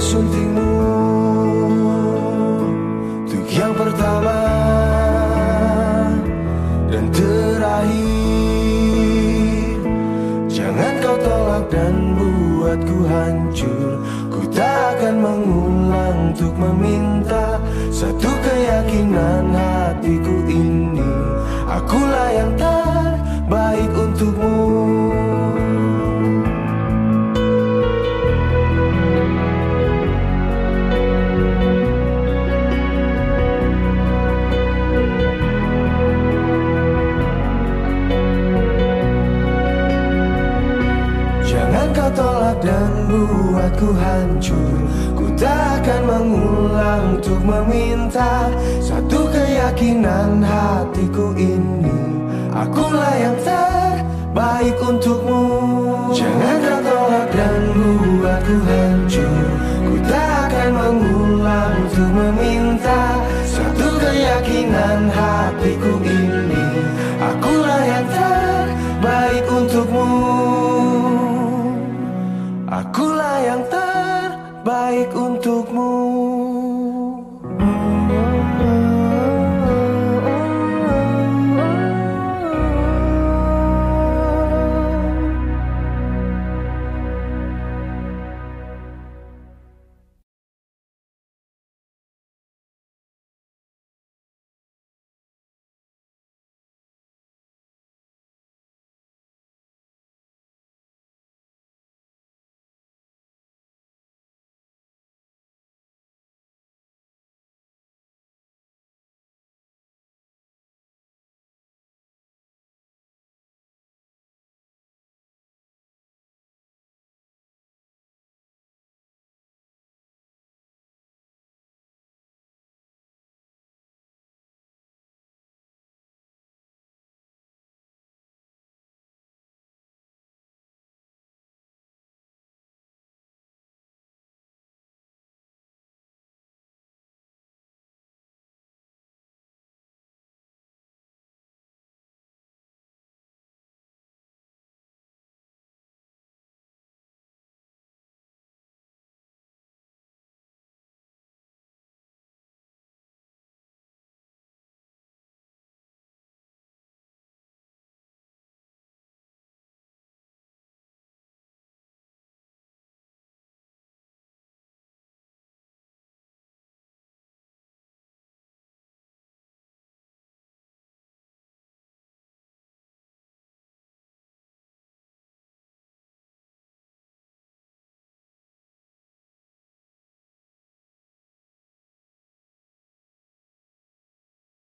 mempersuntingmu Untuk yang pertama dan terakhir Jangan kau tolak dan buatku hancur. Ku tak akan mengulang untuk meminta Satu keyakinan hatiku kau tolak dan buatku hancur. Ku tak akan mengulang untuk meminta Satu keyakinan hatiku ini. Akulah yang terbaik untukmu. Jangan kau tolak dan buatku hancur. Ku tak akan mengulang untuk meminta Satu keyakinan hatiku ini. Akulah yang terbaik untukmu.